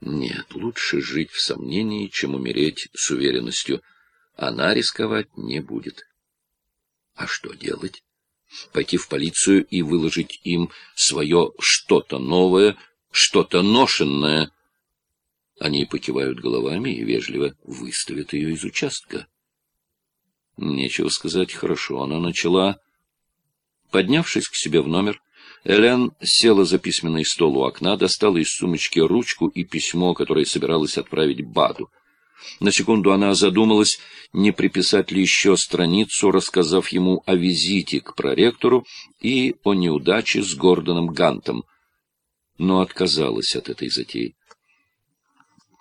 Нет, лучше жить в сомнении, чем умереть с уверенностью. Она рисковать не будет. А что делать? Пойти в полицию и выложить им свое что-то новое, что-то ношенное. Они покивают головами и вежливо выставят ее из участка. Нечего сказать, хорошо она начала. Поднявшись к себе в номер, Элен села за письменный стол у окна, достала из сумочки ручку и письмо, которое собиралась отправить Баду. На секунду она задумалась, не приписать ли еще страницу, рассказав ему о визите к проректору и о неудаче с Гордоном Гантом, но отказалась от этой затеи.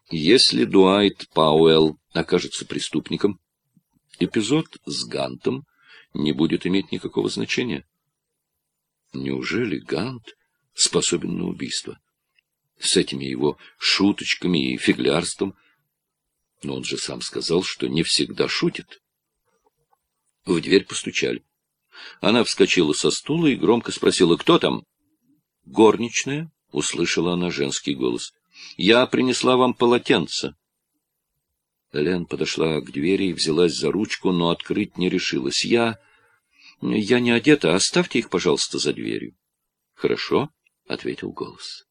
Если Дуайт Пауэлл окажется преступником, эпизод с Гантом не будет иметь никакого значения. Неужели Гант способен на убийство? С этими его шуточками и фиглярством. Но он же сам сказал, что не всегда шутит. В дверь постучали. Она вскочила со стула и громко спросила, кто там? «Горничная», — услышала она женский голос. «Я принесла вам полотенце». Лен подошла к двери и взялась за ручку, но открыть не решилась. «Я...» Я не одета, оставьте их, пожалуйста, за дверью. Хорошо, ответил голос.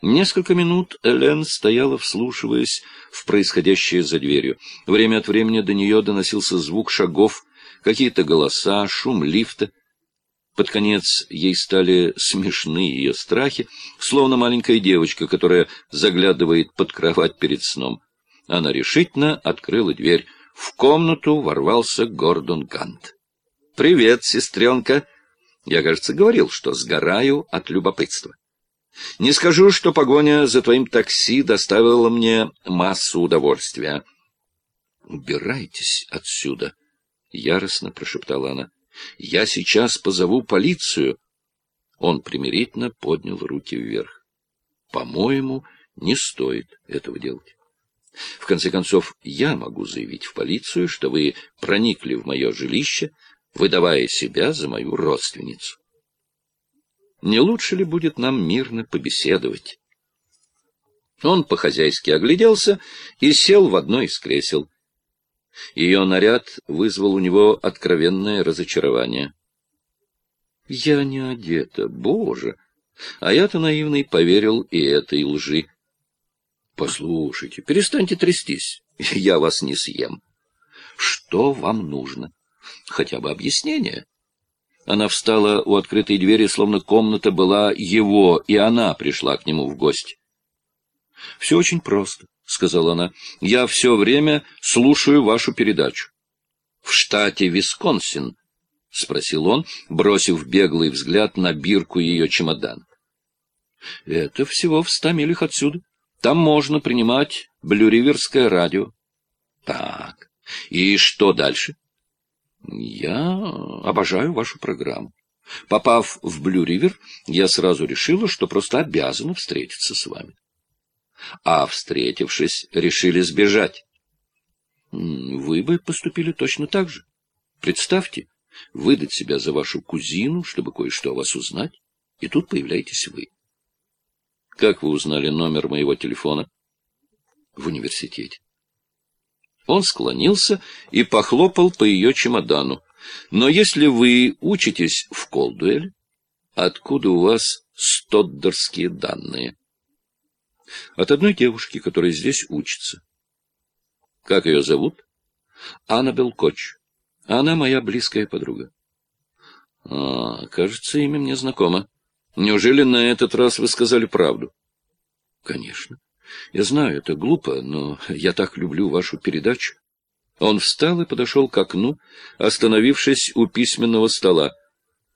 Несколько минут Элен стояла, вслушиваясь в происходящее за дверью. Время от времени до нее доносился звук шагов, какие-то голоса, шум лифта. Под конец ей стали смешны ее страхи, словно маленькая девочка, которая заглядывает под кровать перед сном. Она решительно открыла дверь. В комнату ворвался Гордон Гант. «Привет, сестренка!» Я, кажется, говорил, что сгораю от любопытства. Не скажу, что погоня за твоим такси доставила мне массу удовольствия. «Убирайтесь отсюда!» — яростно прошептала она. «Я сейчас позову полицию!» Он примирительно поднял руки вверх. «По-моему, не стоит этого делать. В конце концов, я могу заявить в полицию, что вы проникли в мое жилище, выдавая себя за мою родственницу. Не лучше ли будет нам мирно побеседовать? Он по-хозяйски огляделся и сел в одно из кресел. Ее наряд вызвал у него откровенное разочарование. «Я не одета, боже!» А я-то наивный поверил и этой лжи. «Послушайте, перестаньте трястись, я вас не съем. Что вам нужно?» Хотя бы объяснение. Она встала у открытой двери, словно комната была его, и она пришла к нему в гости. — Все очень просто, — сказала она. — Я все время слушаю вашу передачу. — В штате Висконсин? — спросил он, бросив беглый взгляд на бирку ее чемодан. — Это всего в ста милях отсюда. Там можно принимать блюриверское радио. — Так, и что дальше? — я обожаю вашу программу. Попав в Блю-Ривер, я сразу решила, что просто обязана встретиться с вами. А, встретившись, решили сбежать. Вы бы поступили точно так же. Представьте, выдать себя за вашу кузину, чтобы кое-что о вас узнать, и тут появляетесь вы. Как вы узнали номер моего телефона? В университете. Он склонился и похлопал по ее чемодану. «Но если вы учитесь в Колдуэль, откуда у вас стоддерские данные?» «От одной девушки, которая здесь учится». «Как ее зовут?» «Аннабел Коч. Она моя близкая подруга». «А, кажется, имя мне знакомо. Неужели на этот раз вы сказали правду?» «Конечно. Я знаю, это глупо, но я так люблю вашу передачу. Он встал и подошел к окну, остановившись у письменного стола.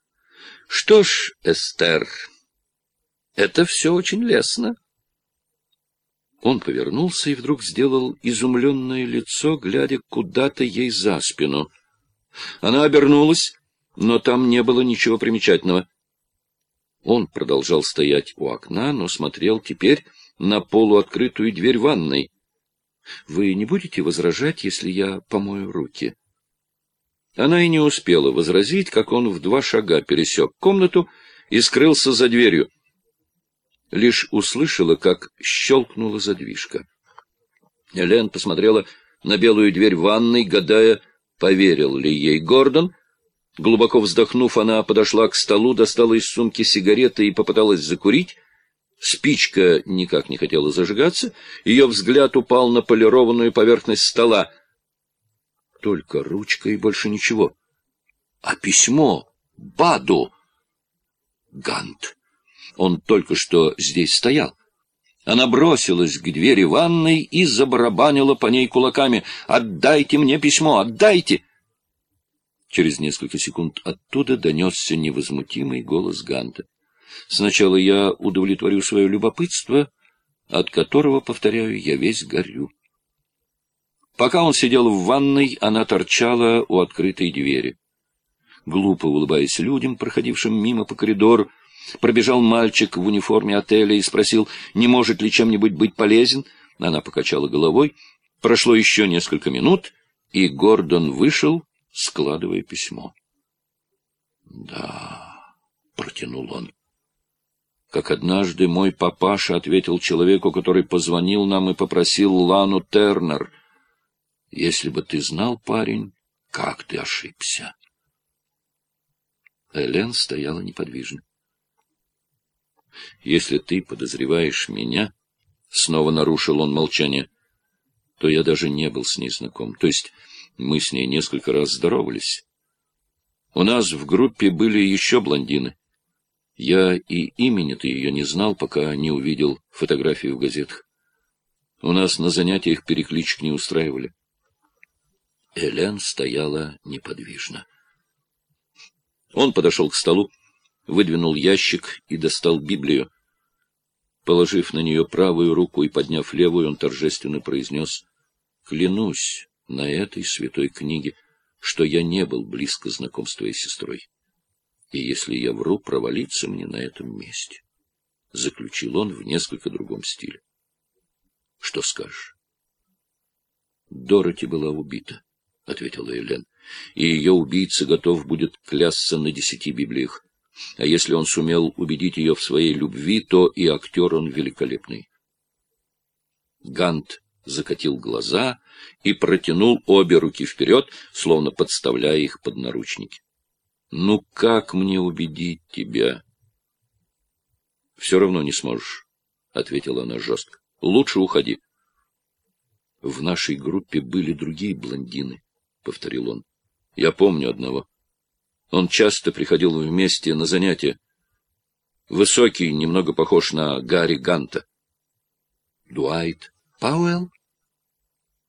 — Что ж, Эстер, это все очень лестно. Он повернулся и вдруг сделал изумленное лицо, глядя куда-то ей за спину. Она обернулась, но там не было ничего примечательного. Он продолжал стоять у окна, но смотрел теперь на полуоткрытую дверь ванной. «Вы не будете возражать, если я помою руки?» Она и не успела возразить, как он в два шага пересек комнату и скрылся за дверью. лишь услышала, как щелкнула задвижка. Элен посмотрела на белую дверь ванной, гадая, поверил ли ей Гордон. Глубоко вздохнув, она подошла к столу, достала из сумки сигареты и попыталась закурить. Спичка никак не хотела зажигаться, ее взгляд упал на полированную поверхность стола. Только ручка и больше ничего. А письмо Баду! Гант! Он только что здесь стоял. Она бросилась к двери ванной и забарабанила по ней кулаками. «Отдайте мне письмо! Отдайте!» Через несколько секунд оттуда донесся невозмутимый голос Ганта. «Сначала я удовлетворю свое любопытство, от которого, повторяю, я весь горю». Пока он сидел в ванной, она торчала у открытой двери. Глупо улыбаясь людям, проходившим мимо по коридору, Пробежал мальчик в униформе отеля и спросил, не может ли чем-нибудь быть полезен. Она покачала головой. Прошло еще несколько минут, и Гордон вышел, складывая письмо. «Да», — протянул он. Как однажды мой папаша ответил человеку, который позвонил нам и попросил Лану Тернер. «Если бы ты знал, парень, как ты ошибся». Элен стояла неподвижно. Если ты подозреваешь меня, — снова нарушил он молчание, — то я даже не был с ней знаком. То есть мы с ней несколько раз здоровались. У нас в группе были еще блондины. Я и имени-то ее не знал, пока не увидел фотографии в газетах. У нас на занятиях перекличек не устраивали. Элен стояла неподвижно. Он подошел к столу, выдвинул ящик и достал Библию. Положив на нее правую руку и подняв левую, он торжественно произнес «Клянусь на этой святой книге, что я не был близко знаком с твоей сестрой. И если я вру, провалиться мне на этом месте». Заключил он в несколько другом стиле. «Что скажешь?» «Дороти была убита», — ответила Элен, — «и ее убийца готов будет клясться на десяти библиях. А если он сумел убедить ее в своей любви, то и актер он великолепный. Гант закатил глаза и протянул обе руки вперед, словно подставляя их под наручники. — Ну как мне убедить тебя? — Все равно не сможешь, — ответила она жестко. — Лучше уходи. — В нашей группе были другие блондины, — повторил он. — Я помню одного. Он часто приходил вместе на занятия. Высокий, немного похож на Гарри Ганта. Дуайт Пауэлл?